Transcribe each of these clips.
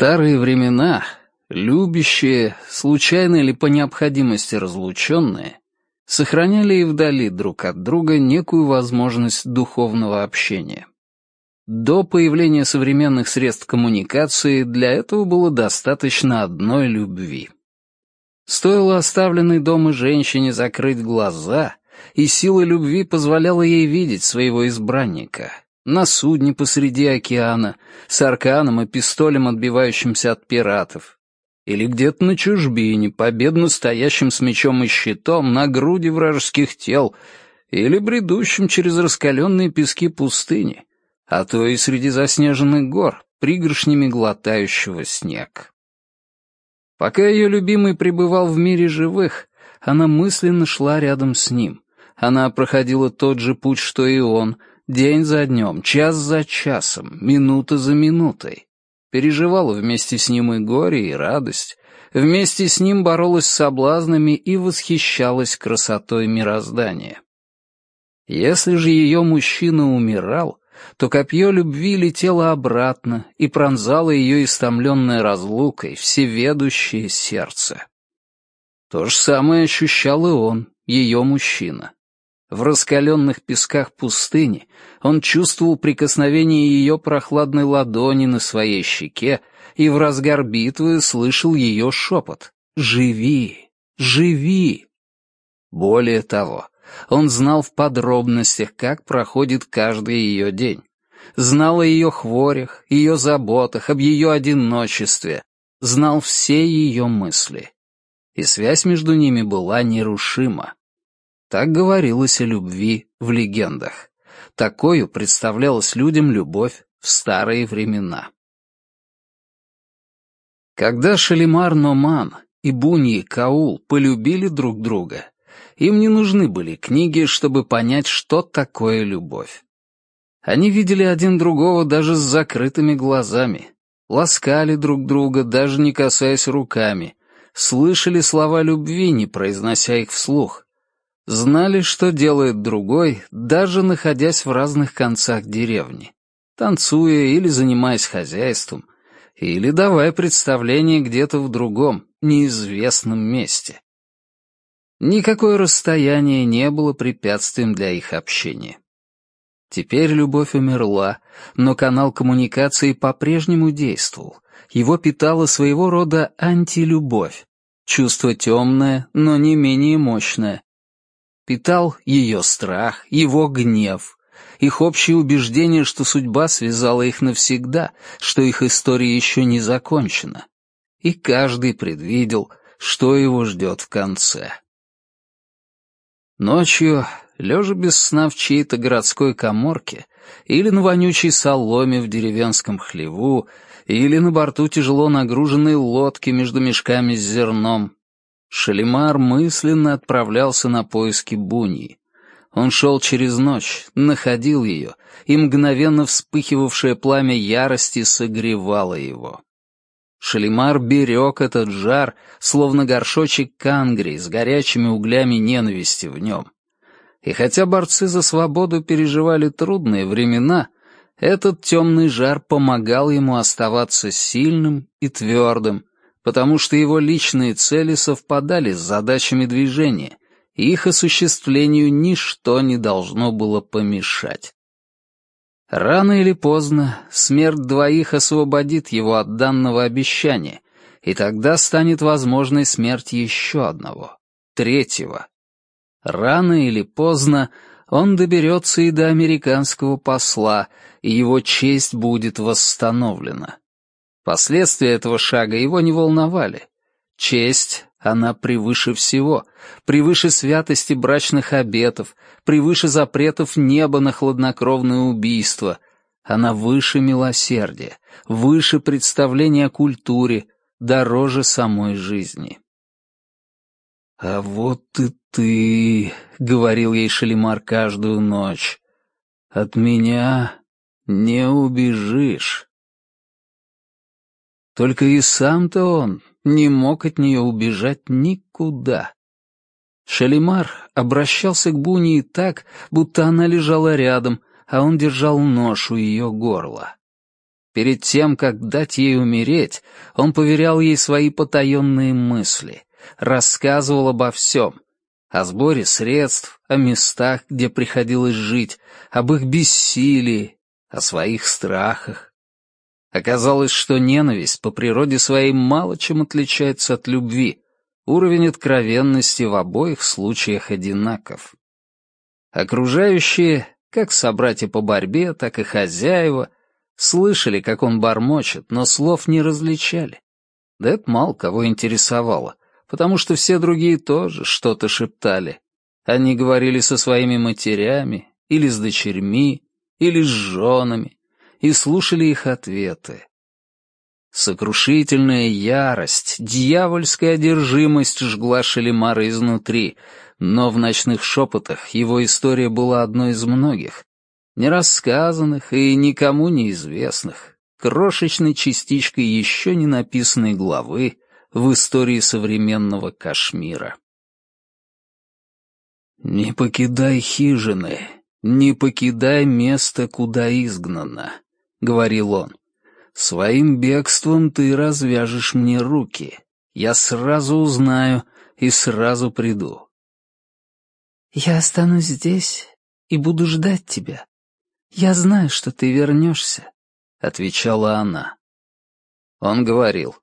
старые времена любящие, случайно или по необходимости разлученные, сохраняли и вдали друг от друга некую возможность духовного общения. До появления современных средств коммуникации для этого было достаточно одной любви. Стоило оставленной дома женщине закрыть глаза, и сила любви позволяла ей видеть своего избранника. На судне посреди океана, с арканом и пистолем, отбивающимся от пиратов, или где-то на чужбине, победно стоящим с мечом и щитом на груди вражеских тел, или бредущим через раскаленные пески пустыни, а то и среди заснеженных гор, пригоршнями глотающего снег. Пока ее любимый пребывал в мире живых, она мысленно шла рядом с ним. Она проходила тот же путь, что и он, день за днем, час за часом, минута за минутой переживала вместе с ним и горе, и радость, вместе с ним боролась с соблазнами и восхищалась красотой мироздания. Если же ее мужчина умирал, то копье любви летело обратно и пронзало ее истомленной разлукой всеведущее сердце. То же самое ощущал и он, ее мужчина. В раскаленных песках пустыни он чувствовал прикосновение ее прохладной ладони на своей щеке и в разгар битвы слышал ее шепот «Живи! Живи!». Более того, он знал в подробностях, как проходит каждый ее день. Знал о ее хворях, ее заботах, об ее одиночестве, знал все ее мысли. И связь между ними была нерушима. Так говорилось о любви в легендах. Такою представлялась людям любовь в старые времена. Когда Шалимар Номан и Буньи Каул полюбили друг друга, им не нужны были книги, чтобы понять, что такое любовь. Они видели один другого даже с закрытыми глазами, ласкали друг друга, даже не касаясь руками, слышали слова любви, не произнося их вслух, Знали, что делает другой, даже находясь в разных концах деревни, танцуя или занимаясь хозяйством, или давая представление где-то в другом, неизвестном месте. Никакое расстояние не было препятствием для их общения. Теперь любовь умерла, но канал коммуникации по-прежнему действовал. Его питала своего рода антилюбовь, чувство темное, но не менее мощное, питал ее страх, его гнев, их общее убеждение, что судьба связала их навсегда, что их история еще не закончена. И каждый предвидел, что его ждет в конце. Ночью, лежа без сна в чьей-то городской коморке, или на вонючей соломе в деревенском хлеву, или на борту тяжело нагруженной лодки между мешками с зерном, Шалимар мысленно отправлялся на поиски Буни. Он шел через ночь, находил ее, и мгновенно вспыхивавшее пламя ярости согревало его. Шалимар берег этот жар, словно горшочек кангри с горячими углями ненависти в нем. И хотя борцы за свободу переживали трудные времена, этот темный жар помогал ему оставаться сильным и твердым, потому что его личные цели совпадали с задачами движения, и их осуществлению ничто не должно было помешать. Рано или поздно смерть двоих освободит его от данного обещания, и тогда станет возможной смерть еще одного, третьего. Рано или поздно он доберется и до американского посла, и его честь будет восстановлена. Последствия этого шага его не волновали. Честь, она превыше всего, превыше святости брачных обетов, превыше запретов неба на хладнокровное убийство. Она выше милосердия, выше представления о культуре, дороже самой жизни. «А вот и ты», — говорил ей Шалимар каждую ночь, — «от меня не убежишь». Только и сам-то он не мог от нее убежать никуда. Шалимар обращался к Бунии так, будто она лежала рядом, а он держал нож у ее горла. Перед тем, как дать ей умереть, он поверял ей свои потаенные мысли, рассказывал обо всем. О сборе средств, о местах, где приходилось жить, об их бессилии, о своих страхах. Оказалось, что ненависть по природе своей мало чем отличается от любви. Уровень откровенности в обоих случаях одинаков. Окружающие, как собратья по борьбе, так и хозяева — Слышали, как он бормочет, но слов не различали. Да это мало кого интересовало, потому что все другие тоже что-то шептали. Они говорили со своими матерями, или с дочерьми, или с женами, и слушали их ответы. Сокрушительная ярость, дьявольская одержимость жгла Шелемара изнутри, но в ночных шепотах его история была одной из многих, нерассказанных и никому неизвестных, крошечной частичкой еще не написанной главы в истории современного Кашмира. «Не покидай хижины, не покидай место, куда изгнано», — говорил он. «Своим бегством ты развяжешь мне руки. Я сразу узнаю и сразу приду». «Я останусь здесь и буду ждать тебя», «Я знаю, что ты вернешься», — отвечала она. Он говорил.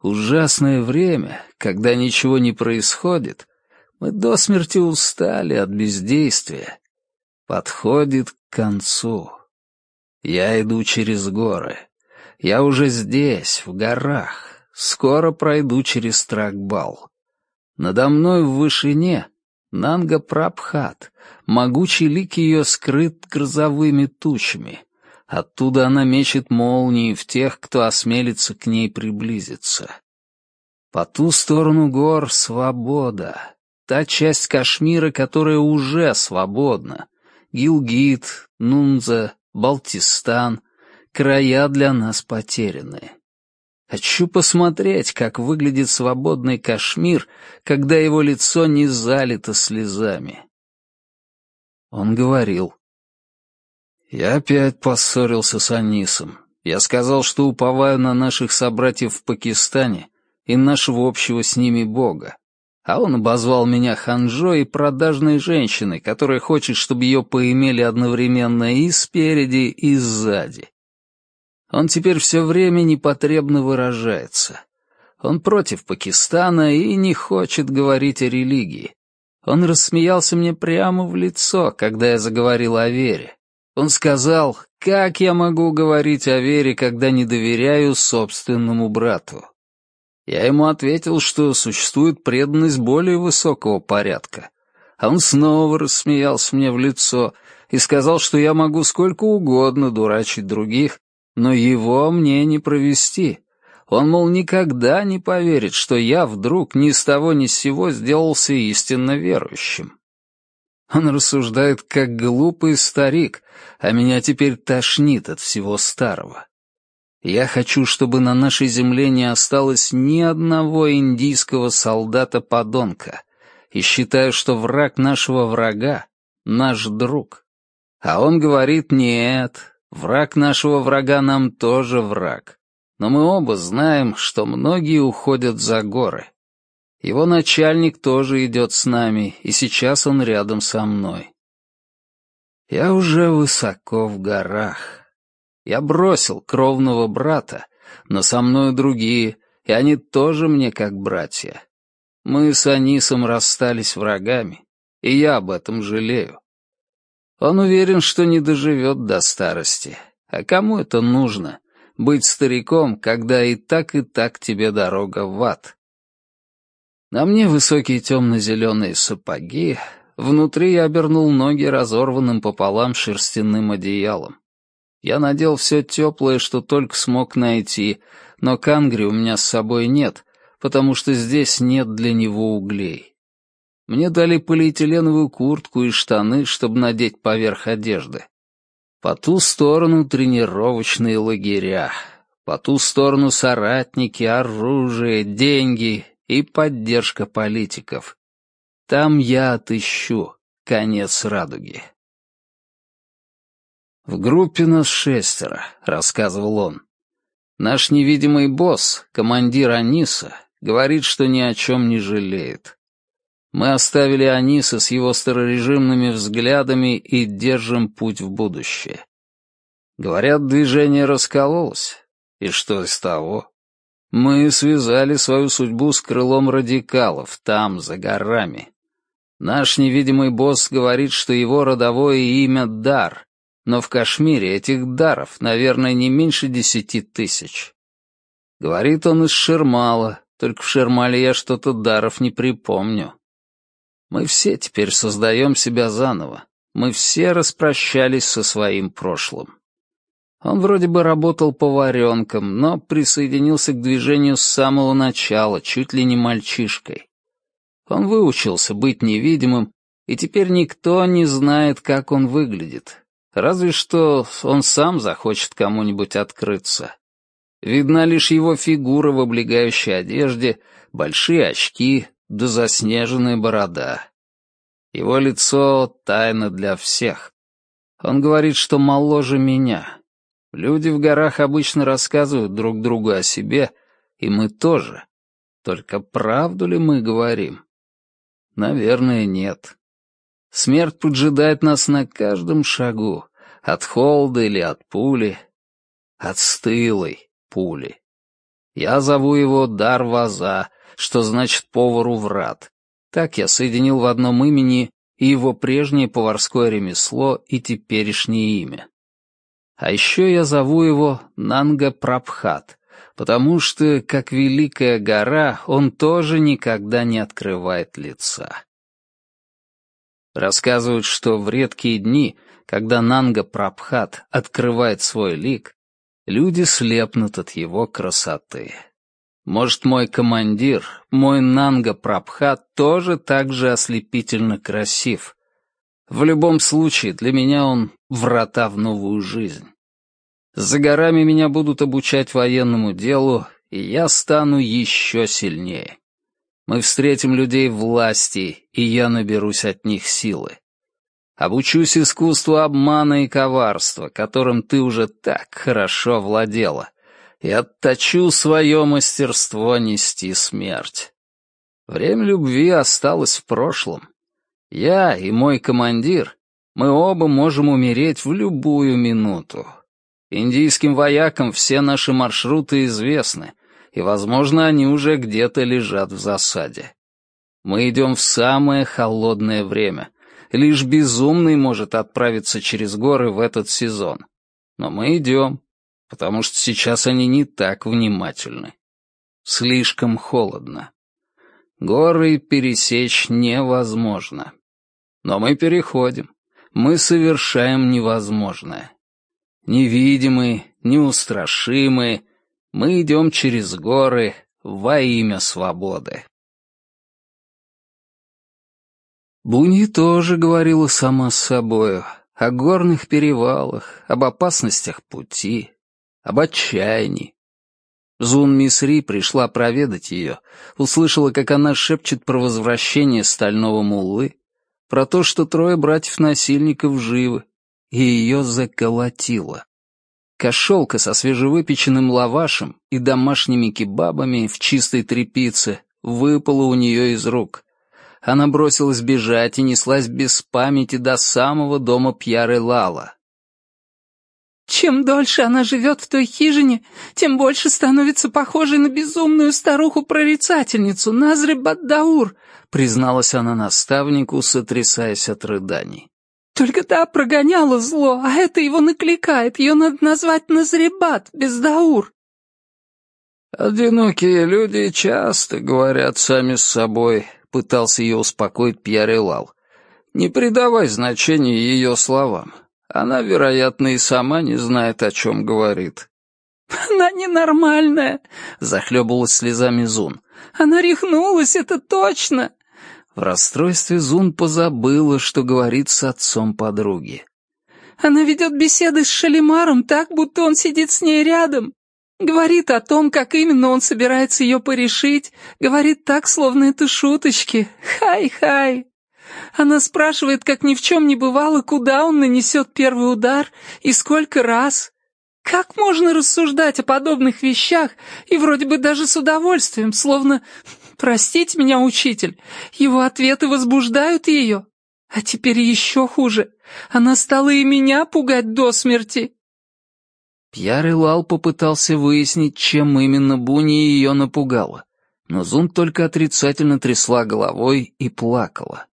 «Ужасное время, когда ничего не происходит, мы до смерти устали от бездействия. Подходит к концу. Я иду через горы. Я уже здесь, в горах. Скоро пройду через Тракбал. Надо мной в вышине Нанга Прабхат, могучий лик ее скрыт грозовыми тучами. Оттуда она мечет молнии в тех, кто осмелится к ней приблизиться. По ту сторону гор свобода. Та часть Кашмира, которая уже свободна. Гилгит, Нунза, Балтистан — края для нас потерянные. Хочу посмотреть, как выглядит свободный Кашмир, когда его лицо не залито слезами. Он говорил. Я опять поссорился с Анисом. Я сказал, что уповаю на наших собратьев в Пакистане и нашего общего с ними бога. А он обозвал меня ханжой и продажной женщиной, которая хочет, чтобы ее поимели одновременно и спереди, и сзади. Он теперь все время непотребно выражается. Он против Пакистана и не хочет говорить о религии. Он рассмеялся мне прямо в лицо, когда я заговорил о вере. Он сказал, как я могу говорить о вере, когда не доверяю собственному брату? Я ему ответил, что существует преданность более высокого порядка. А он снова рассмеялся мне в лицо и сказал, что я могу сколько угодно дурачить других, но его мне не провести. Он, мол, никогда не поверит, что я вдруг ни с того ни с сего сделался истинно верующим. Он рассуждает как глупый старик, а меня теперь тошнит от всего старого. Я хочу, чтобы на нашей земле не осталось ни одного индийского солдата-подонка, и считаю, что враг нашего врага — наш друг. А он говорит «нет», Враг нашего врага нам тоже враг. Но мы оба знаем, что многие уходят за горы. Его начальник тоже идет с нами, и сейчас он рядом со мной. Я уже высоко в горах. Я бросил кровного брата, но со мной другие, и они тоже мне как братья. Мы с Анисом расстались врагами, и я об этом жалею. Он уверен, что не доживет до старости. А кому это нужно? Быть стариком, когда и так, и так тебе дорога в ад. На мне высокие темно-зеленые сапоги, внутри я обернул ноги разорванным пополам шерстяным одеялом. Я надел все теплое, что только смог найти, но кангри у меня с собой нет, потому что здесь нет для него углей. Мне дали полиэтиленовую куртку и штаны, чтобы надеть поверх одежды. По ту сторону тренировочные лагеря, по ту сторону соратники, оружие, деньги и поддержка политиков. Там я отыщу конец радуги. «В группе нас шестеро», — рассказывал он. «Наш невидимый босс, командир Аниса, говорит, что ни о чем не жалеет. Мы оставили Аниса с его старорежимными взглядами и держим путь в будущее. Говорят, движение раскололось. И что из того? Мы связали свою судьбу с крылом радикалов, там, за горами. Наш невидимый босс говорит, что его родовое имя — Дар, но в Кашмире этих даров, наверное, не меньше десяти тысяч. Говорит он из Шермала, только в Шермале я что-то даров не припомню. Мы все теперь создаем себя заново. Мы все распрощались со своим прошлым. Он вроде бы работал поваренком, но присоединился к движению с самого начала, чуть ли не мальчишкой. Он выучился быть невидимым, и теперь никто не знает, как он выглядит. Разве что он сам захочет кому-нибудь открыться. Видна лишь его фигура в облегающей одежде, большие очки да заснеженная борода. Его лицо — тайна для всех. Он говорит, что моложе меня. Люди в горах обычно рассказывают друг другу о себе, и мы тоже. Только правду ли мы говорим? Наверное, нет. Смерть поджидает нас на каждом шагу, от холода или от пули, от стылой пули. Я зову его Дар Ваза, что значит повару врат. Так я соединил в одном имени и его прежнее поварское ремесло и теперешнее имя. А еще я зову его Нанга Прабхат, потому что, как великая гора, он тоже никогда не открывает лица. Рассказывают, что в редкие дни, когда Нанга Прабхат открывает свой лик, люди слепнут от его красоты. Может, мой командир, мой Нанга Прабхат, тоже так же ослепительно красив. В любом случае, для меня он врата в новую жизнь. За горами меня будут обучать военному делу, и я стану еще сильнее. Мы встретим людей власти, и я наберусь от них силы. Обучусь искусству обмана и коварства, которым ты уже так хорошо владела, и отточу свое мастерство нести смерть. Время любви осталось в прошлом. Я и мой командир, мы оба можем умереть в любую минуту. Индийским воякам все наши маршруты известны, и, возможно, они уже где-то лежат в засаде. Мы идем в самое холодное время. Лишь безумный может отправиться через горы в этот сезон. Но мы идем, потому что сейчас они не так внимательны. Слишком холодно. Горы пересечь невозможно. Но мы переходим. Мы совершаем невозможное. Невидимые, неустрашимые, мы идем через горы во имя свободы. Буни тоже говорила сама с собою о горных перевалах, об опасностях пути, об отчаянии. Зун Мисри пришла проведать ее, услышала, как она шепчет про возвращение стального муллы, про то, что трое братьев-насильников живы, и ее заколотило. Кошелка со свежевыпеченным лавашем и домашними кебабами в чистой тряпице выпала у нее из рук. Она бросилась бежать и неслась без памяти до самого дома Пьяры Лала. Чем дольше она живет в той хижине, тем больше становится похожей на безумную старуху-прорицательницу Назры Баддаур, призналась она наставнику, сотрясаясь от рыданий. Только та прогоняла зло, а это его накликает. Ее надо назвать Назребат, Бездаур. «Одинокие люди часто говорят сами с собой», — пытался ее успокоить Пьярелал. «Не придавай значения ее словам. Она, вероятно, и сама не знает, о чем говорит». «Она ненормальная», — захлебывалась слезами Зун. «Она рехнулась, это точно. В расстройстве Зун позабыла, что говорит с отцом подруги. «Она ведет беседы с Шалимаром так, будто он сидит с ней рядом. Говорит о том, как именно он собирается ее порешить. Говорит так, словно это шуточки. Хай-хай!» Она спрашивает, как ни в чем не бывало, куда он нанесет первый удар и сколько раз. Как можно рассуждать о подобных вещах и вроде бы даже с удовольствием, словно «Простите меня, учитель, его ответы возбуждают ее». А теперь еще хуже. Она стала и меня пугать до смерти. Пьяр и Лал попытался выяснить, чем именно Буни ее напугала, но Зун только отрицательно трясла головой и плакала.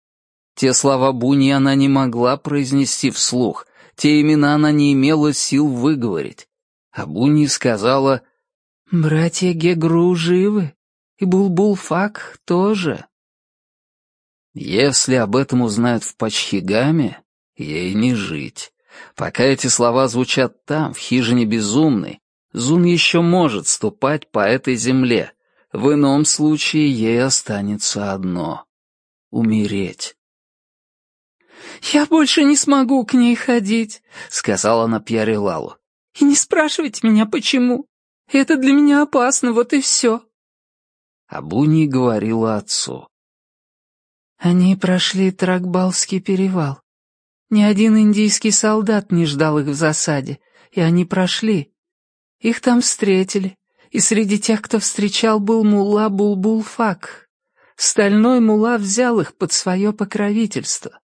Те слова Буни она не могла произнести вслух, те имена она не имела сил выговорить. А Буни сказала «Братья Гегру живы, и Булбулфак тоже». Если об этом узнают в Пачхигаме, ей не жить. Пока эти слова звучат там, в хижине безумной, Зун еще может ступать по этой земле. В ином случае ей останется одно — умереть. «Я больше не смогу к ней ходить», — сказала она Пьяре Лалу. «И не спрашивайте меня, почему. Это для меня опасно, вот и все». Абуни говорила отцу. Они прошли Тракбалский перевал. Ни один индийский солдат не ждал их в засаде, и они прошли. Их там встретили, и среди тех, кто встречал, был мулла Булбулфак. Стальной мулла взял их под свое покровительство.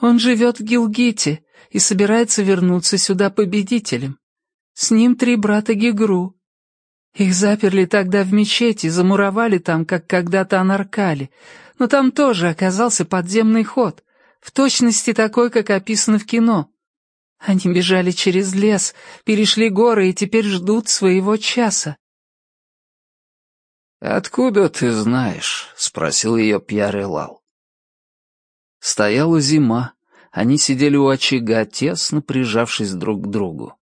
Он живет в Гилгите и собирается вернуться сюда победителем. С ним три брата Гигру. Их заперли тогда в мечети, замуровали там, как когда-то анаркали, но там тоже оказался подземный ход, в точности такой, как описано в кино. Они бежали через лес, перешли горы и теперь ждут своего часа. «Откуда ты знаешь?» — спросил ее Пьяр Элал. Стояла зима, они сидели у очага, тесно прижавшись друг к другу.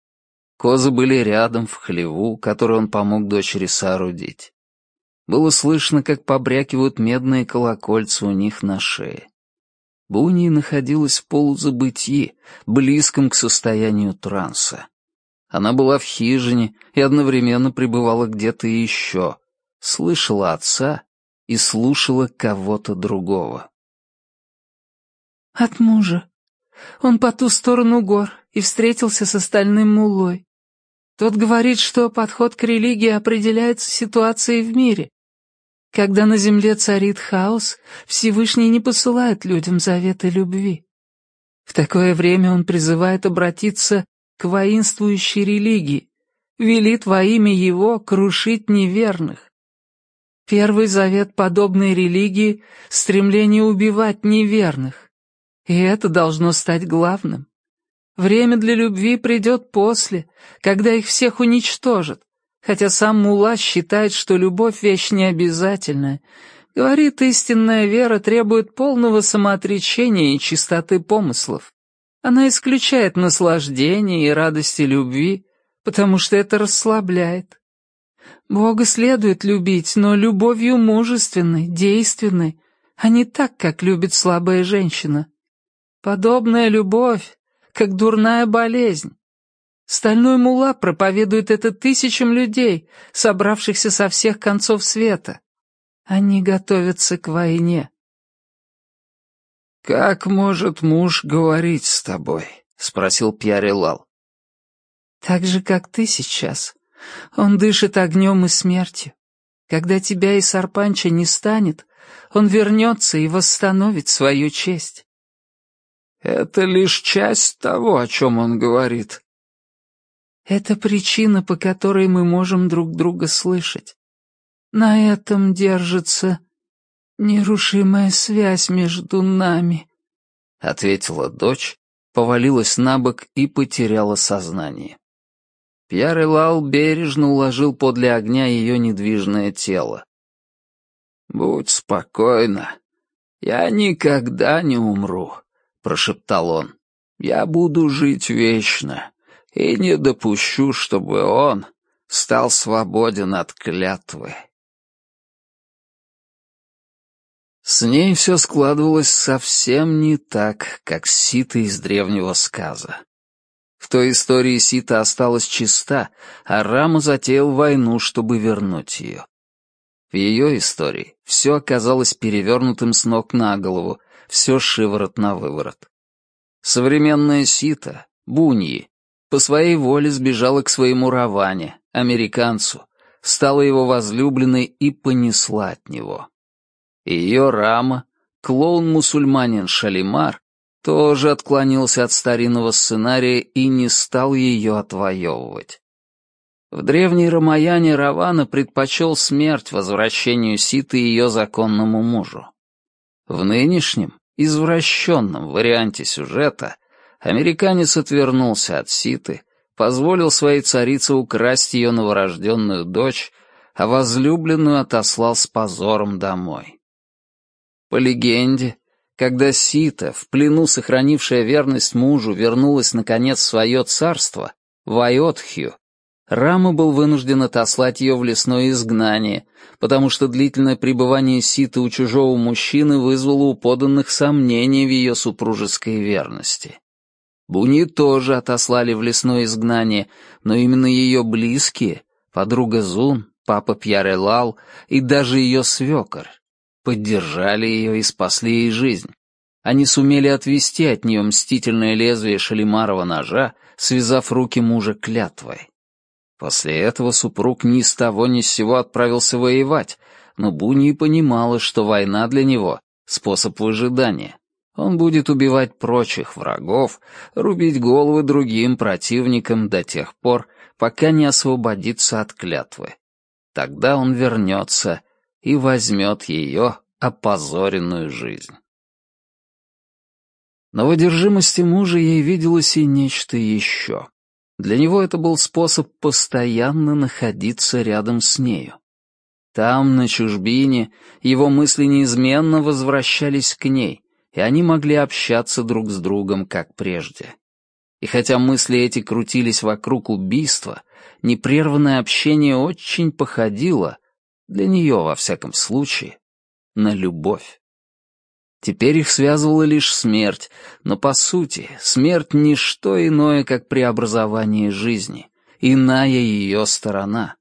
Козы были рядом, в хлеву, который он помог дочери соорудить. Было слышно, как побрякивают медные колокольца у них на шее. Буни находилась в полузабытии, близком к состоянию транса. Она была в хижине и одновременно пребывала где-то еще, слышала отца и слушала кого-то другого. «От мужа. Он по ту сторону гор и встретился с остальным мулой. Тот говорит, что подход к религии определяется ситуацией в мире. Когда на земле царит хаос, Всевышний не посылает людям заветы любви. В такое время он призывает обратиться к воинствующей религии, велит во имя его крушить неверных. Первый завет подобной религии — стремление убивать неверных. И это должно стать главным. Время для любви придет после, когда их всех уничтожат, хотя сам Мула считает, что любовь — вещь необязательная. Говорит, истинная вера требует полного самоотречения и чистоты помыслов. Она исключает наслаждение и радости любви, потому что это расслабляет. Бога следует любить, но любовью мужественной, действенной, а не так, как любит слабая женщина. Подобная любовь, как дурная болезнь. Стальной мула проповедует это тысячам людей, собравшихся со всех концов света. Они готовятся к войне. «Как может муж говорить с тобой?» — спросил Пьярелал. «Так же, как ты сейчас. Он дышит огнем и смертью. Когда тебя и Сарпанча не станет, он вернется и восстановит свою честь». «Это лишь часть того, о чем он говорит», это причина, по которой мы можем друг друга слышать. На этом держится нерушимая связь между нами», — ответила дочь, повалилась на бок и потеряла сознание. Пьяр Лал бережно уложил подле огня ее недвижное тело. «Будь спокойна, я никогда не умру», — прошептал он. «Я буду жить вечно и не допущу, чтобы он стал свободен от клятвы. С ней все складывалось совсем не так, как с Ситой из древнего сказа. В той истории Сита осталась чиста, а Рама затеял войну, чтобы вернуть ее. В ее истории все оказалось перевернутым с ног на голову, все шиворот на выворот. Современная сита, Буньи, по своей воле сбежала к своему Раване, американцу, стала его возлюбленной и понесла от него. Ее Рама, клоун-мусульманин Шалимар, тоже отклонился от старинного сценария и не стал ее отвоевывать. В древней Рамаяне Равана предпочел смерть возвращению Ситы ее законному мужу. В нынешнем, извращенном варианте сюжета американец отвернулся от Ситы, позволил своей царице украсть ее новорожденную дочь, а возлюбленную отослал с позором домой. По легенде, когда Сита, в плену сохранившая верность мужу, вернулась наконец в свое царство, в Айотхью, Рама был вынужден отослать ее в лесное изгнание, потому что длительное пребывание Ситы у чужого мужчины вызвало у поданных сомнения в ее супружеской верности. Буни тоже отослали в лесное изгнание, но именно ее близкие, подруга Зун, папа Пьярелал и даже ее свекор, поддержали ее и спасли ей жизнь. Они сумели отвести от нее мстительное лезвие шалимарова ножа, связав руки мужа клятвой. После этого супруг ни с того ни с сего отправился воевать, но Буни понимала, что война для него — способ выжидания. Он будет убивать прочих врагов, рубить головы другим противникам до тех пор, пока не освободится от клятвы. Тогда он вернется и возьмет ее опозоренную жизнь. Но в одержимости мужа ей виделось и нечто еще. Для него это был способ постоянно находиться рядом с нею. Там, на чужбине, его мысли неизменно возвращались к ней, и они могли общаться друг с другом, как прежде. И хотя мысли эти крутились вокруг убийства, непрерванное общение очень походило, для нее, во всяком случае, на любовь. Теперь их связывала лишь смерть, но, по сути, смерть — не что иное, как преобразование жизни, иная ее сторона.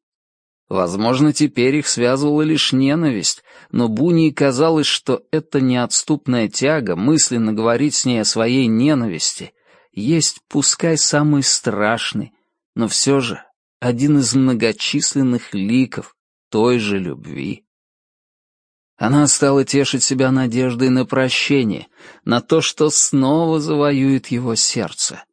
Возможно, теперь их связывала лишь ненависть, но Буни казалось, что эта неотступная тяга мысленно говорить с ней о своей ненависти есть, пускай самый страшный, но все же один из многочисленных ликов той же любви. Она стала тешить себя надеждой на прощение, на то, что снова завоюет его сердце.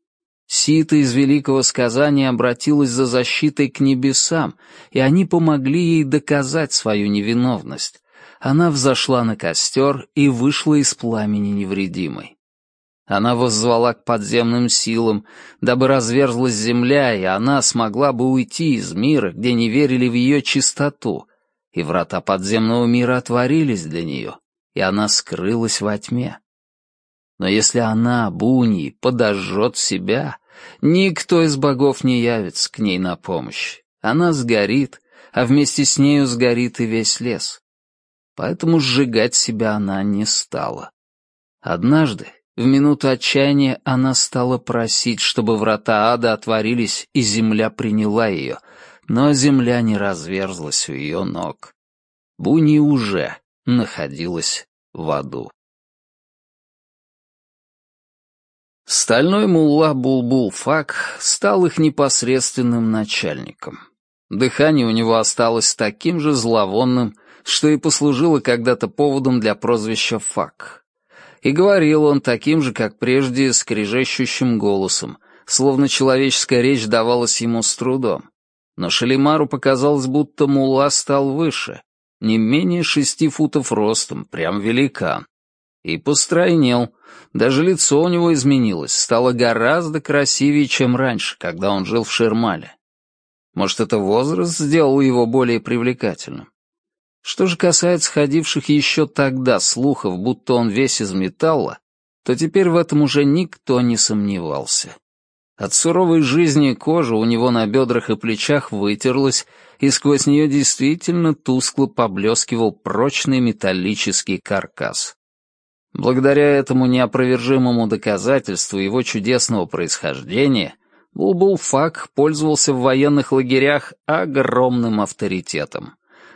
Сита из великого сказания обратилась за защитой к небесам, и они помогли ей доказать свою невиновность. Она взошла на костер и вышла из пламени невредимой. Она воззвала к подземным силам, дабы разверзлась земля, и она смогла бы уйти из мира, где не верили в ее чистоту, и врата подземного мира отворились для нее, и она скрылась во тьме. Но если она, Буни, подожжет себя, никто из богов не явится к ней на помощь. Она сгорит, а вместе с нею сгорит и весь лес. Поэтому сжигать себя она не стала. Однажды, в минуту отчаяния, она стала просить, чтобы врата ада отворились, и земля приняла ее, но земля не разверзлась у ее ног. Буни уже находилась в аду. Стальной мулла Булбул Фак стал их непосредственным начальником. Дыхание у него осталось таким же зловонным, что и послужило когда-то поводом для прозвища Фак. И говорил он таким же, как прежде, скрежещущим голосом, словно человеческая речь давалась ему с трудом. Но Шалимару показалось, будто мула стал выше, не менее шести футов ростом, прям великан. И постройнел, даже лицо у него изменилось, стало гораздо красивее, чем раньше, когда он жил в Шермале. Может, это возраст сделал его более привлекательным? Что же касается ходивших еще тогда слухов, будто он весь из металла, то теперь в этом уже никто не сомневался. От суровой жизни кожа у него на бедрах и плечах вытерлась, и сквозь нее действительно тускло поблескивал прочный металлический каркас. Благодаря этому неопровержимому доказательству его чудесного происхождения Булбул-Фак пользовался в военных лагерях огромным авторитетом.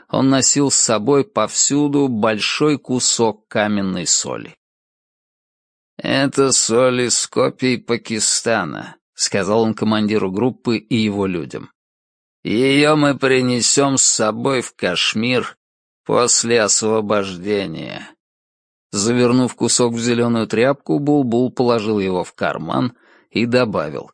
Он носил с собой повсюду большой кусок каменной соли. «Это соль из копий Пакистана», — сказал он командиру группы и его людям. «Ее мы принесем с собой в Кашмир после освобождения». Завернув кусок в зеленую тряпку, Булбул -бул положил его в карман и добавил.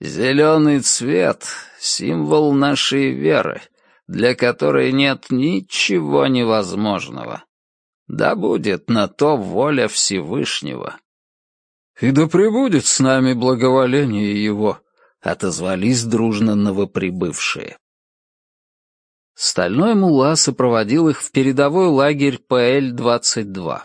«Зеленый цвет — символ нашей веры, для которой нет ничего невозможного. Да будет на то воля Всевышнего». «И да пребудет с нами благоволение его», — отозвались дружно новоприбывшие. Стальной мула сопроводил их в передовой лагерь ПЛ-22.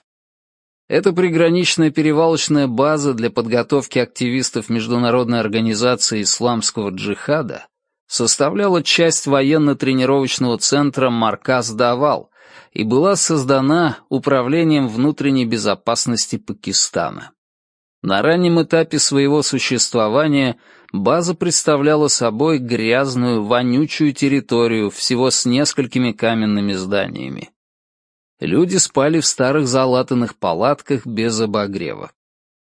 Это приграничная перевалочная база для подготовки активистов Международной организации исламского джихада составляла часть военно-тренировочного центра «Марказ Давал» и была создана Управлением внутренней безопасности Пакистана. На раннем этапе своего существования база представляла собой грязную, вонючую территорию всего с несколькими каменными зданиями. Люди спали в старых залатанных палатках без обогрева.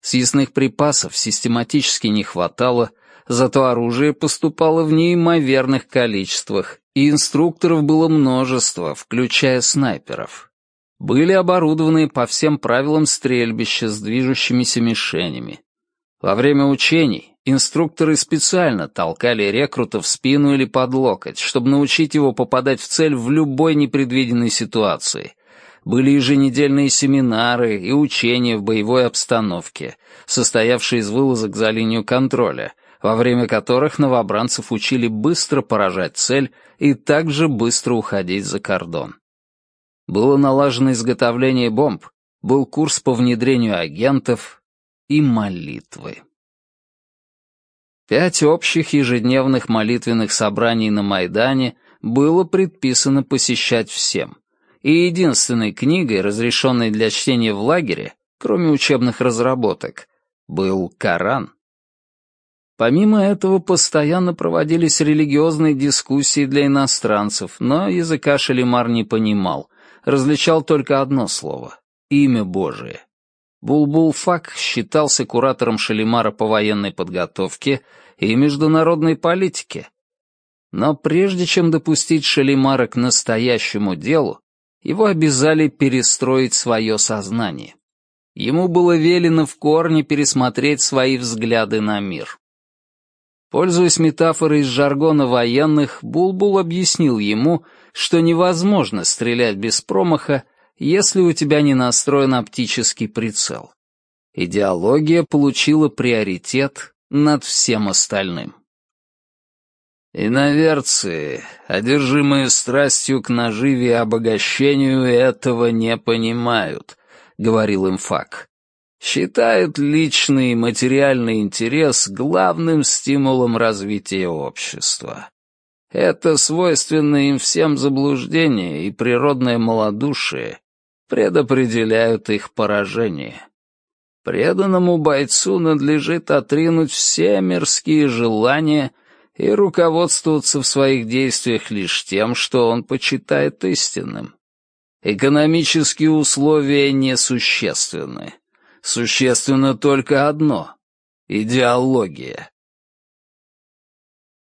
Съестных припасов систематически не хватало, зато оружие поступало в неимоверных количествах, и инструкторов было множество, включая снайперов были оборудованы по всем правилам стрельбища с движущимися мишенями. Во время учений инструкторы специально толкали рекрута в спину или под локоть, чтобы научить его попадать в цель в любой непредвиденной ситуации. Были еженедельные семинары и учения в боевой обстановке, состоявшие из вылазок за линию контроля, во время которых новобранцев учили быстро поражать цель и также быстро уходить за кордон. Было налажено изготовление бомб, был курс по внедрению агентов и молитвы. Пять общих ежедневных молитвенных собраний на Майдане было предписано посещать всем. И единственной книгой, разрешенной для чтения в лагере, кроме учебных разработок, был Коран. Помимо этого, постоянно проводились религиозные дискуссии для иностранцев, но языка Шалимар не понимал, различал только одно слово — имя Божие. Булбул-Фак считался куратором Шалимара по военной подготовке и международной политике. Но прежде чем допустить Шалимара к настоящему делу, его обязали перестроить свое сознание. Ему было велено в корне пересмотреть свои взгляды на мир. Пользуясь метафорой из жаргона военных, Булбул объяснил ему, что невозможно стрелять без промаха, если у тебя не настроен оптический прицел. Идеология получила приоритет над всем остальным. Иноверцы, одержимые страстью к наживе и обогащению, этого не понимают, — говорил им Фак считают личный и материальный интерес главным стимулом развития общества. Это свойственное им всем заблуждение и природное малодушие предопределяют их поражение. Преданному бойцу надлежит отринуть все мирские желания и руководствоваться в своих действиях лишь тем, что он почитает истинным. Экономические условия несущественны. Существенно только одно — идеология.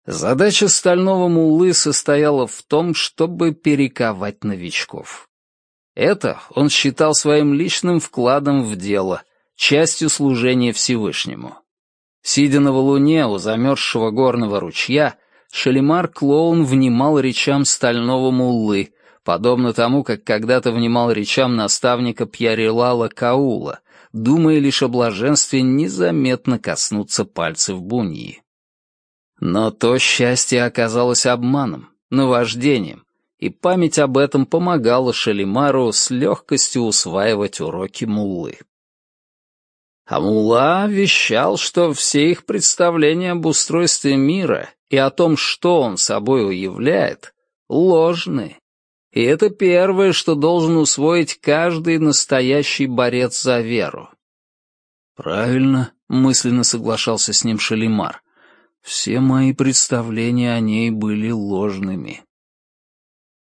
Задача стального муллы состояла в том, чтобы перековать новичков. Это он считал своим личным вкладом в дело, частью служения Всевышнему. Сидя на валуне у замерзшего горного ручья, Шалимар Клоун внимал речам стального муллы, подобно тому, как когда-то внимал речам наставника Пьярилала Каула, думая лишь о блаженстве незаметно коснуться пальцев Буньи. Но то счастье оказалось обманом, наваждением, и память об этом помогала Шалимару с легкостью усваивать уроки муллы. А мулла вещал, что все их представления об устройстве мира и о том, что он собой уявляет, ложны и это первое, что должен усвоить каждый настоящий борец за веру. «Правильно», — мысленно соглашался с ним Шалимар. «Все мои представления о ней были ложными».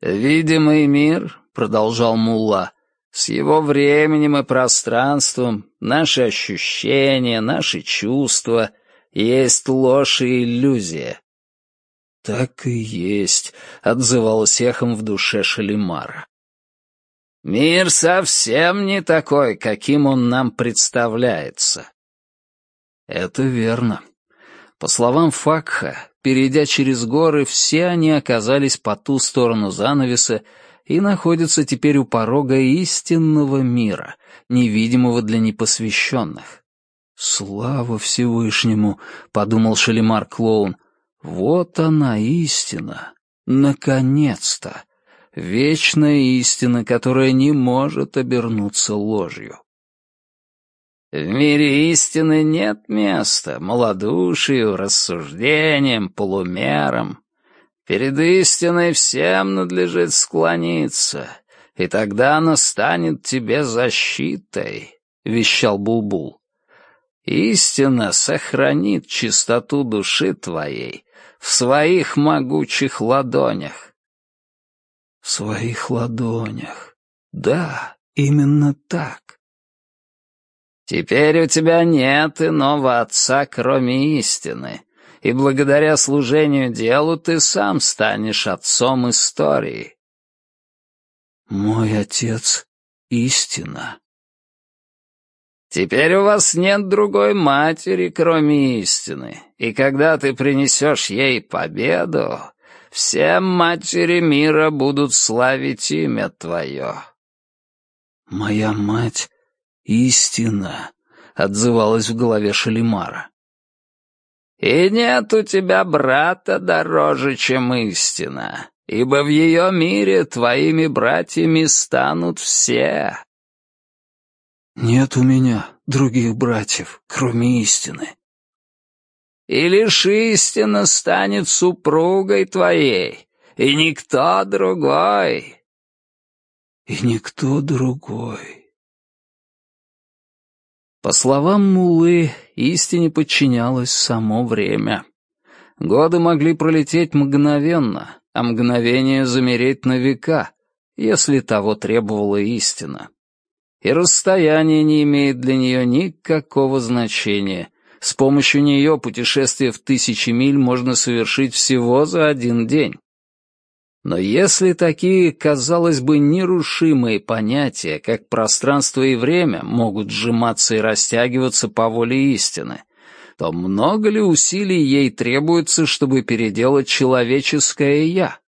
«Видимый мир», — продолжал Мулла, С его временем и пространством наши ощущения, наши чувства есть ложь и иллюзия. «Так и есть», — отзывалось эхом в душе Шалимара. «Мир совсем не такой, каким он нам представляется». Это верно. По словам Факха, перейдя через горы, все они оказались по ту сторону занавеса и находятся теперь у порога истинного мира, невидимого для непосвященных. «Слава Всевышнему!» — подумал Шалимар Клоун. «Вот она истина! Наконец-то! Вечная истина, которая не может обернуться ложью!» В мире истины нет места малодушию, рассуждениям, полумерам, Перед истиной всем надлежит склониться, и тогда она станет тебе защитой», — вещал Булбул. «Истина сохранит чистоту души твоей в своих могучих ладонях». «В своих ладонях. Да, именно так». «Теперь у тебя нет иного отца, кроме истины», и благодаря служению делу ты сам станешь отцом истории. Мой отец — истина. Теперь у вас нет другой матери, кроме истины, и когда ты принесешь ей победу, все матери мира будут славить имя твое. Моя мать — истина, — отзывалась в голове Шалимара. И нет у тебя брата дороже, чем истина, ибо в ее мире твоими братьями станут все. Нет у меня других братьев, кроме истины. И лишь истина станет супругой твоей, и никто другой. И никто другой. По словам Мулы, истине подчинялось само время. Годы могли пролететь мгновенно, а мгновение замереть на века, если того требовала истина. И расстояние не имеет для нее никакого значения. С помощью нее путешествие в тысячи миль можно совершить всего за один день. Но если такие, казалось бы, нерушимые понятия, как пространство и время, могут сжиматься и растягиваться по воле истины, то много ли усилий ей требуется, чтобы переделать человеческое «я»?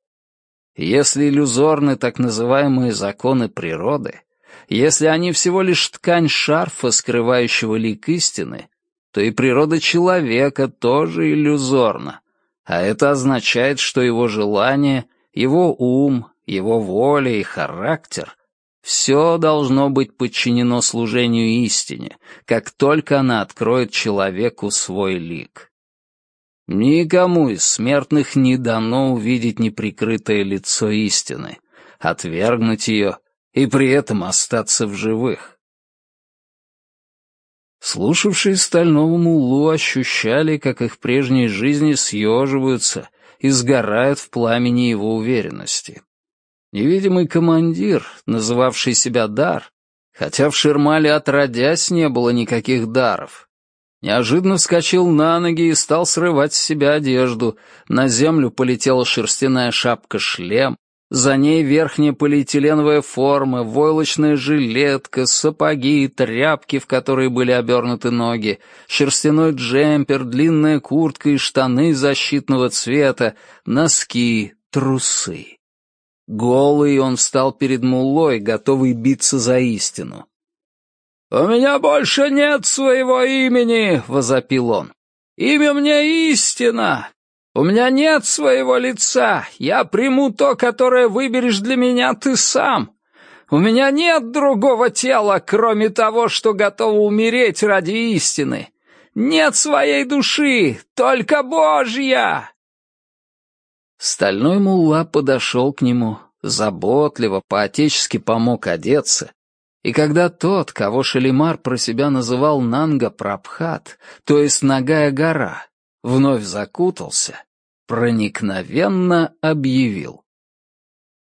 Если иллюзорны так называемые законы природы, если они всего лишь ткань шарфа, скрывающего лик истины, то и природа человека тоже иллюзорна, а это означает, что его желания — его ум, его воля и характер — все должно быть подчинено служению истине, как только она откроет человеку свой лик. Никому из смертных не дано увидеть неприкрытое лицо истины, отвергнуть ее и при этом остаться в живых. Слушавшие стального мулу ощущали, как их прежние жизни съеживаются и сгорают в пламени его уверенности. Невидимый командир, называвший себя Дар, хотя в Шермале отродясь не было никаких даров, неожиданно вскочил на ноги и стал срывать с себя одежду, на землю полетела шерстяная шапка-шлем, за ней верхняя полиэтиленовая форма, войлочная жилетка, сапоги тряпки, в которые были обернуты ноги, шерстяной джемпер, длинная куртка и штаны защитного цвета, носки, трусы. Голый он встал перед мулой, готовый биться за истину. «У меня больше нет своего имени!» — возопил он. «Имя мне истина! У меня нет своего лица. Я приму то, которое выберешь для меня ты сам. У меня нет другого тела, кроме того, что готово умереть ради истины. Нет своей души, только Божья!» Стальной мулла подошел к нему, заботливо, по-отечески помог одеться, и когда тот, кого Шалимар про себя называл Нанга Прабхат, то есть Нагая гора, вновь закутался, проникновенно объявил.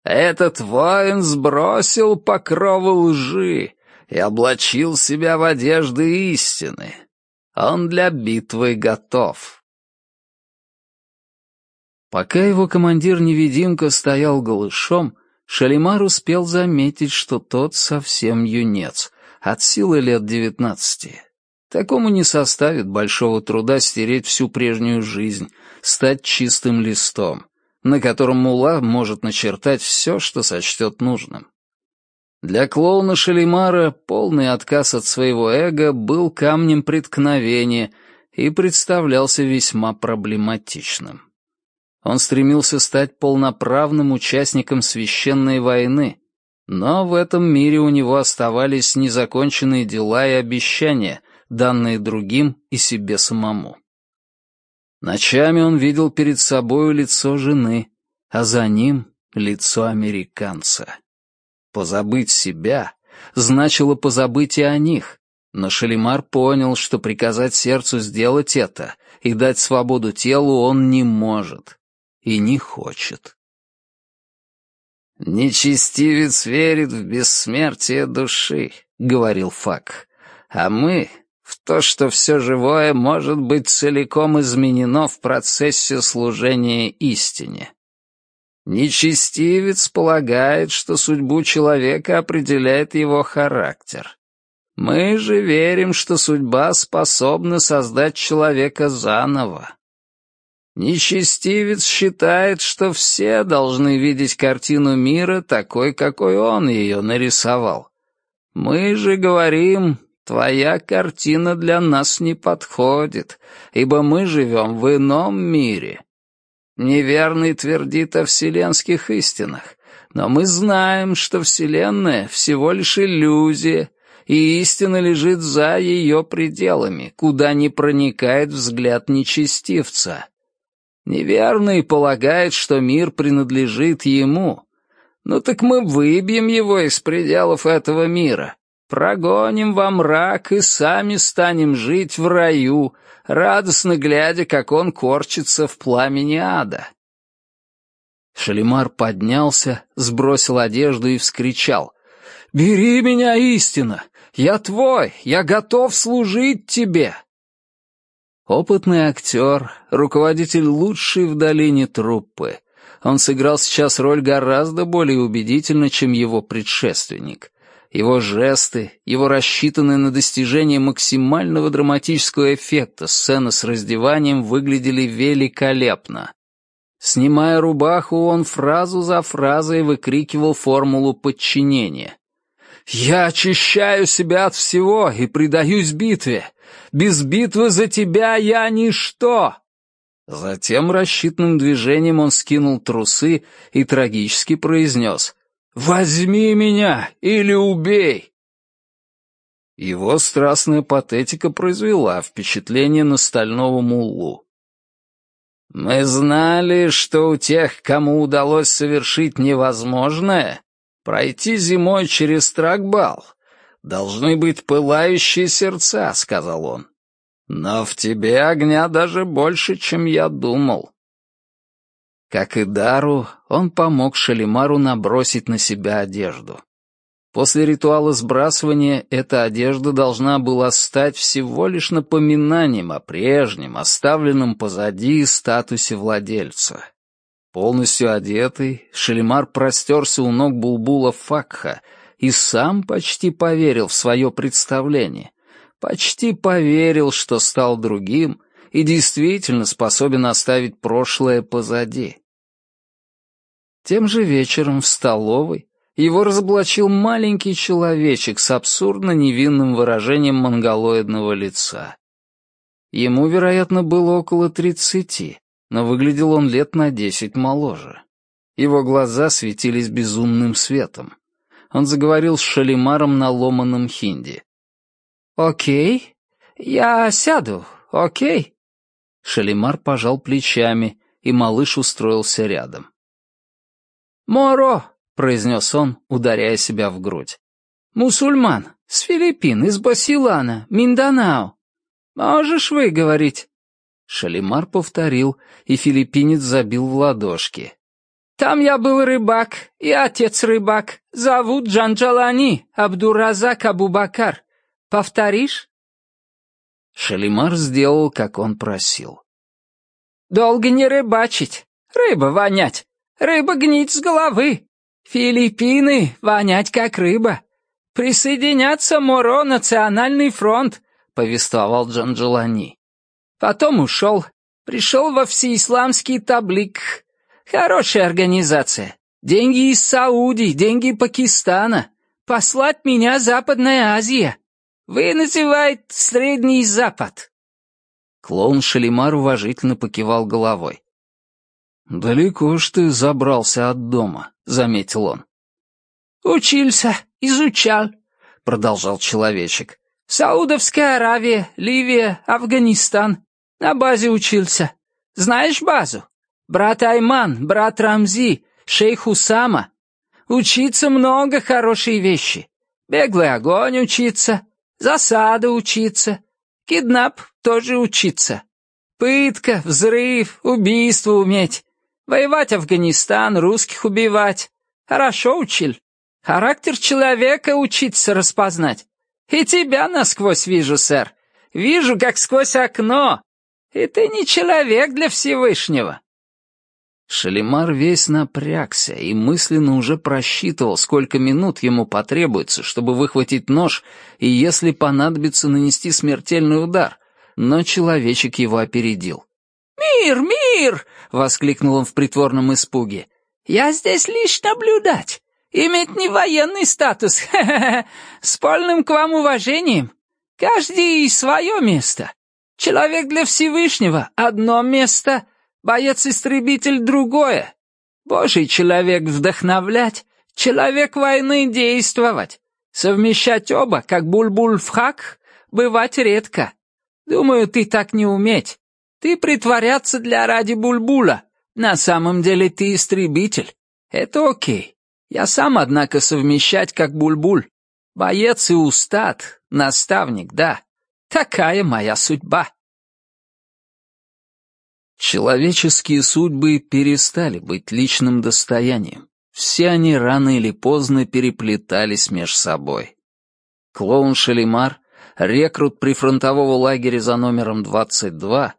Этот воин сбросил покровы лжи и облачил себя в одежды истины. Он для битвы готов. Пока его командир-невидимка стоял голышом, Шалимар успел заметить, что тот совсем юнец, от силы лет девятнадцати. Такому не составит большого труда стереть всю прежнюю жизнь, стать чистым листом на котором мула может начертать все, что сочтет нужным. Для клоуна Шалимара полный отказ от своего эго был камнем преткновения и представлялся весьма проблематичным. Он стремился стать полноправным участником священной войны, но в этом мире у него оставались незаконченные дела и обещания, данные другим и себе самому. Ночами он видел перед собою лицо жены, а за ним — лицо американца. Позабыть себя значило позабыть и о них, но Шалимар понял, что приказать сердцу сделать это и дать свободу телу он не может и не хочет. «Нечестивец верит в бессмертие души», — говорил Фак, — «а мы в то, что все живое может быть целиком изменено в процессе служения истине. Нечестивец полагает, что судьбу человека определяет его характер. Мы же верим, что судьба способна создать человека заново. Нечестивец считает, что все должны видеть картину мира такой, какой он ее нарисовал. Мы же говорим, Твоя картина для нас не подходит, ибо мы живем в ином мире. Неверный твердит о вселенских истинах, но мы знаем, что Вселенная всего лишь иллюзия, и истина лежит за ее пределами, куда не проникает взгляд нечестивца. Неверный полагает, что мир принадлежит ему. Ну так мы выбьем его из пределов этого мира, Прогоним во мрак и сами станем жить в раю, радостно глядя, как он корчится в пламени ада. Шалимар поднялся, сбросил одежду и вскричал. «Бери меня, истина! Я твой! Я готов служить тебе!» Опытный актер, руководитель лучшей в долине труппы. Он сыграл сейчас роль гораздо более убедительно, чем его предшественник. Его жесты, его рассчитанные на достижение максимального драматического эффекта сцена с раздеванием выглядели великолепно. Снимая рубаху, он фразу за фразой выкрикивал формулу подчинения. «Я очищаю себя от всего и предаюсь битве. Без битвы за тебя я ничто!» Затем рассчитанным движением он скинул трусы и трагически произнес «Возьми меня или убей!» Его страстная патетика произвела впечатление на стального муллу. «Мы знали, что у тех, кому удалось совершить невозможное, пройти зимой через Тракбал, должны быть пылающие сердца», — сказал он. «Но в тебе огня даже больше, чем я думал. Как и Дару, он помог Шалимару набросить на себя одежду. После ритуала сбрасывания эта одежда должна была стать всего лишь напоминанием о прежнем, оставленном позади статусе владельца. Полностью одетый, Шалимар простерся у ног Булбула Факха и сам почти поверил в свое представление. Почти поверил, что стал другим и действительно способен оставить прошлое позади. Тем же вечером в столовой его разоблачил маленький человечек с абсурдно невинным выражением монголоидного лица. Ему, вероятно, было около тридцати, но выглядел он лет на десять моложе. Его глаза светились безумным светом. Он заговорил с Шалимаром на ломаном хинди. «Окей, я сяду, окей?» Шалимар пожал плечами, и малыш устроился рядом. «Моро!» — произнес он, ударяя себя в грудь. «Мусульман, с Филиппин, из Басилана, Минданао. Можешь выговорить?» Шалимар повторил, и филиппинец забил в ладошки. Там я был рыбак, и отец рыбак. Зовут Джанджалани, Абдуразак Абубакар. Повторишь?» Шалимар сделал, как он просил. «Долго не рыбачить, рыба вонять, рыба гнить с головы. Филиппины вонять как рыба. Присоединяться Моро Национальный фронт», — повествовал Джанджалани. Потом ушел, пришел во всеисламский таблик. Хорошая организация. Деньги из Саудии, деньги Пакистана. Послать меня Западная Азия. Вы называет Средний Запад. Клоун Шалимар уважительно покивал головой. «Далеко ж ты забрался от дома», — заметил он. «Учился, изучал», — продолжал человечек. «Саудовская Аравия, Ливия, Афганистан. На базе учился. Знаешь базу? Брат Айман, брат Рамзи, шейх Усама. Учиться много хорошие вещи. Беглый огонь учиться, засада учиться, киднап тоже учиться. Пытка, взрыв, убийство уметь. Воевать Афганистан, русских убивать. Хорошо учил. Характер человека учиться распознать. И тебя насквозь вижу, сэр. Вижу, как сквозь окно. И ты не человек для Всевышнего». Шалимар весь напрягся и мысленно уже просчитывал, сколько минут ему потребуется, чтобы выхватить нож и, если понадобится, нанести смертельный удар, но человечек его опередил. «Мир, мир!» — воскликнул он в притворном испуге. «Я здесь лишь наблюдать. Иметь не военный статус, с полным к вам уважением. Каждый свое место. Человек для Всевышнего — одно место, боец-истребитель — другое. Божий человек вдохновлять, человек войны действовать. Совмещать оба, как буль-буль в хак, бывать редко. Думаю, ты так не уметь. Ты притворяться для ради бульбуля. На самом деле ты истребитель. Это окей. Я сам, однако, совмещать как бульбуль. Боец и устат, наставник, да. Такая моя судьба. Человеческие судьбы перестали быть личным достоянием. Все они рано или поздно переплетались меж собой. Клоун Шалимар, рекрут прифронтового лагеря за номером 22,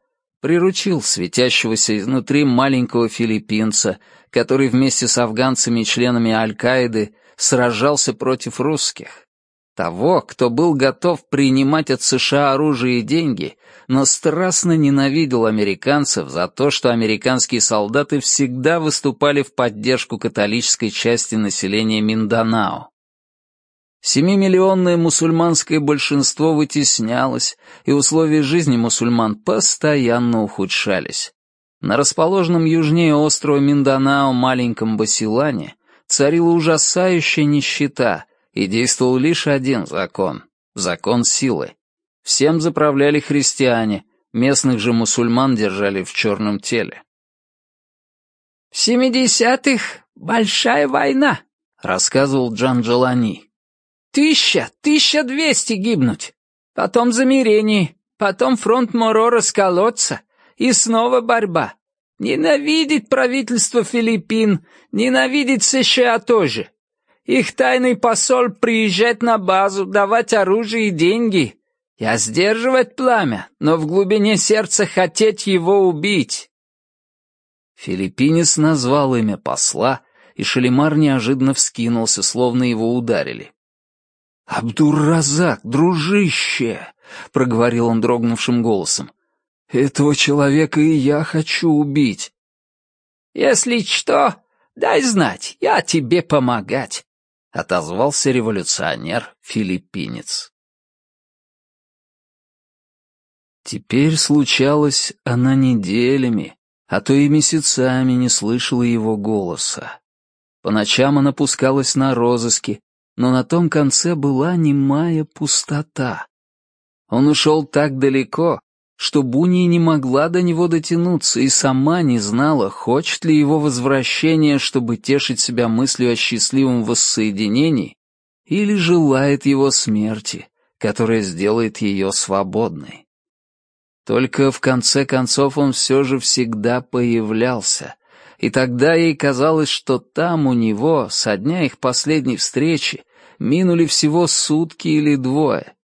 приручил светящегося изнутри маленького филиппинца, который вместе с афганцами и членами Аль-Каиды сражался против русских. Того, кто был готов принимать от США оружие и деньги, но страстно ненавидел американцев за то, что американские солдаты всегда выступали в поддержку католической части населения Минданао. Семимиллионное мусульманское большинство вытеснялось, и условия жизни мусульман постоянно ухудшались. На расположенном южнее острова Минданао маленьком Басилане царила ужасающая нищета — и действовал лишь один закон — закон силы. Всем заправляли христиане, местных же мусульман держали в черном теле. «В семидесятых большая война», — рассказывал Джан Джалани. «Тысяча, тысяча двести гибнуть. Потом замирение, потом фронт Моро расколоться, и снова борьба. Ненавидеть правительство Филиппин, ненавидеть США тоже. Их тайный посол приезжать на базу, давать оружие и деньги. Я сдерживать пламя, но в глубине сердца хотеть его убить». Филиппинец назвал имя посла, и Шалимар неожиданно вскинулся, словно его ударили. «Абдур-Разак, дружище!» — проговорил он дрогнувшим голосом. «Этого человека и я хочу убить». «Если что, дай знать, я тебе помогать отозвался революционер-филиппинец. Теперь случалось, она неделями, а то и месяцами не слышала его голоса. По ночам она пускалась на розыски, но на том конце была немая пустота. Он ушел так далеко, что Буни не могла до него дотянуться и сама не знала, хочет ли его возвращения, чтобы тешить себя мыслью о счастливом воссоединении, или желает его смерти, которая сделает ее свободной. Только в конце концов он все же всегда появлялся, и тогда ей казалось, что там у него, со дня их последней встречи, минули всего сутки или двое.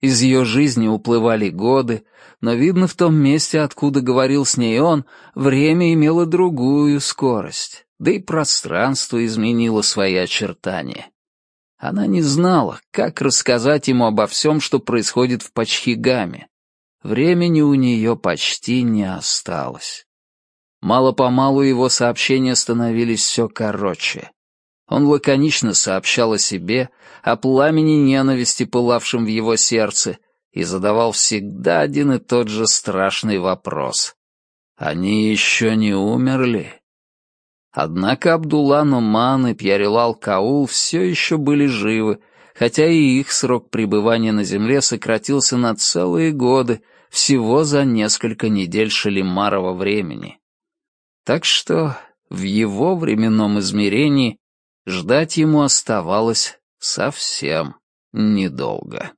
Из ее жизни уплывали годы, но, видно, в том месте, откуда говорил с ней он, время имело другую скорость, да и пространство изменило свои очертания. Она не знала, как рассказать ему обо всем, что происходит в Пачхигаме. Времени у нее почти не осталось. Мало-помалу его сообщения становились все короче. Он лаконично сообщал о себе, о пламени ненависти, пылавшем в его сердце, и задавал всегда один и тот же страшный вопрос. «Они еще не умерли?» Однако Абдулла Нуман и Пьярилал Каул все еще были живы, хотя и их срок пребывания на земле сократился на целые годы, всего за несколько недель Шалимарова времени. Так что в его временном измерении ждать ему оставалось совсем недолго.